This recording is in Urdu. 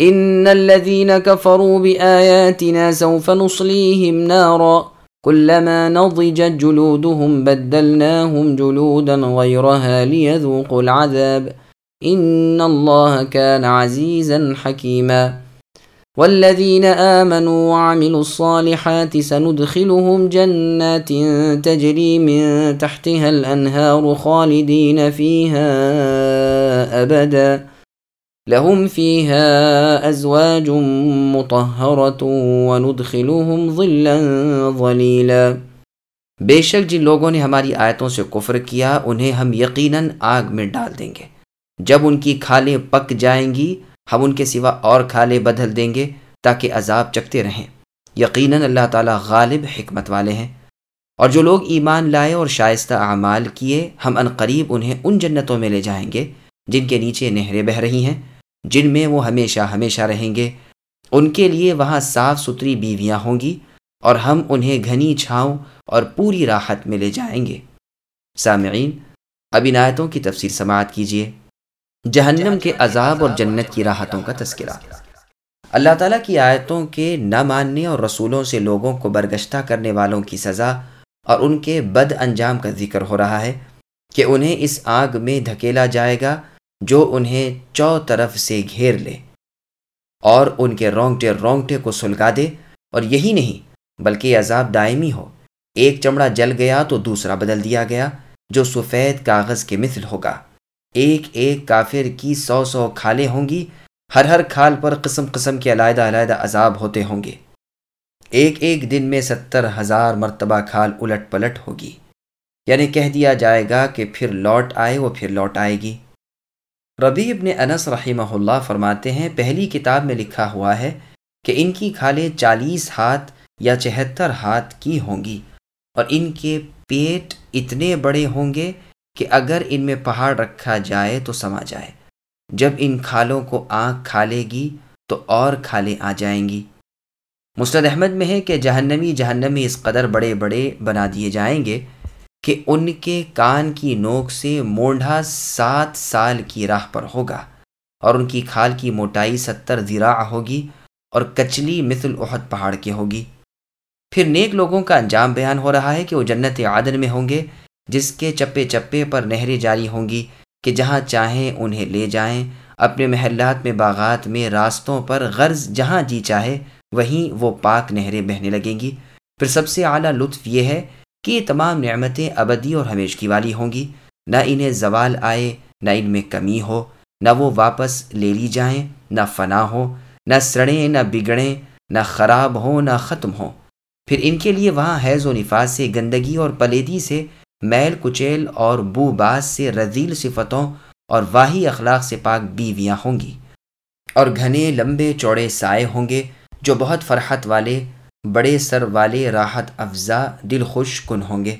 ان الذين كفروا باياتنا سوف نصليهم نارا كلما نضجت جلودهم بدلناهم جلودا غيرها ليذوقوا العذاب ان الله كان عزيزا حكيما والذين امنوا وعملوا الصالحات سندخلهم جنات تجري من تحتها الانهار خالدين فيها ابدا لهم فيها ازواج مطهرة وندخلهم ظلا ظليلا۔ بے شک جن لوگوں نے ہماری آیتوں سے کفر کیا، انہیں ہم یقیناً آگ میں ڈال دیں گے۔ جب ان کی کھالیں پک جائیں گی، ہم ان کے سوا اور کھالیں بدل دیں گے تاکہ عذاب چکتے رہیں۔ یقیناً اللہ تعالیٰ غالب حکمت والے ہیں۔ اور جو لوگ ایمان لائے اور شائستہ اعمال کیے، ہم ان قریب انہیں ان جنتوں میں لے جائیں گے، جن کے نیچے نہریں بہہ رہی ہیں۔ جن میں وہ ہمیشہ ہمیشہ رہیں گے، ان کے لیے وہاں صاف ستھری بیویاں ہوں گی اور ہم انہیں گھنی چھاؤں اور پوری راحت میں لے جائیں گے۔ سامعین، اب عنایتوں کی تفسیر سماعت کیجیے جہنم کے عذاب اور جنت کی راحتوں کا تذکرہ۔ اللہ تعالیٰ کی آیتوں کے نہ ماننے اور رسولوں سے لوگوں کو برگشتہ کرنے والوں کی سزا اور ان کے بد انجام کا ذکر ہو رہا ہے کہ انہیں اس آگ میں دھکیلا جائے گا جو انہیں چو طرف سے گھیر لے اور ان کے رونگٹے رونگٹے کو سلگا دے اور یہی نہیں، بلکہ عذاب دائمی ہو۔ ایک چمڑا جل گیا تو دوسرا بدل دیا گیا، جو سفید کاغذ کے مثل ہوگا۔ ایک ایک کافر کی سو سو کھالیں ہوں گی، ہر ہر کھال پر قسم قسم کے علیحدہ علیحدہ عذاب ہوتے ہوں گے۔ ایک ایک دن میں ستر ہزار مرتبہ کھال الٹ پلٹ ہوگی۔ یعنی کہہ دیا جائے گا کہ پھر لوٹ آئے وہ پھر لوٹ آئے گی۔ ربی ابن انس رحمہ اللہ فرماتے ہیں، پہلی کتاب میں لکھا ہوا ہے کہ ان کی کھالیں چالیس ہاتھ یا چہتر ہاتھ کی ہوں گی اور ان کے پیٹ اتنے بڑے ہوں گے کہ اگر ان میں پہاڑ رکھا جائے تو سما جائے۔ جب ان کھالوں کو آنکھ کھا لے گی تو اور کھالیں آ جائیں گی۔ مستد احمد میں ہے کہ جہنمی جہنمی اس قدر بڑے بڑے بنا دیے جائیں گے کہ ان کے کان کی نوک سے مونڈھا سات سال کی راہ پر ہوگا اور ان کی کھال کی موٹائی ستر زراع ہوگی اور کچلی مثل احد پہاڑ کے ہوگی۔ پھر نیک لوگوں کا انجام بیان ہو رہا ہے کہ وہ جنت عادن میں ہوں گے، جس کے چپے چپے پر نہریں جاری ہوں گی کہ جہاں چاہیں انہیں لے جائیں، اپنے محلات میں باغات میں راستوں پر غرض جہاں جی چاہے، وہیں وہ پاک نہریں بہنے لگیں گی۔ پھر سب سے اعلیٰ لطف یہ ہے کہ یہ تمام نعمتیں ابدی اور ہمیشگی والی ہوں گی۔ نہ انہیں زوال آئے، نہ ان میں کمی ہو، نہ وہ واپس لے لی جائیں، نہ فنا ہو، نہ سڑیں، نہ بگڑیں، نہ خراب ہوں، نہ ختم ہوں۔ پھر ان کے لیے وہاں حیض و نفاذ سے گندگی اور پلیدی سے میل، کچیل اور بو باز سے رضیل صفتوں اور واہی اخلاق سے پاک بیویاں ہوں گی۔ اور گھنے، لمبے، چوڑے، سائے ہوں گے جو بہت فرحت والے بڑے سر والے راحت افزا دل خوش کن ہوں گے۔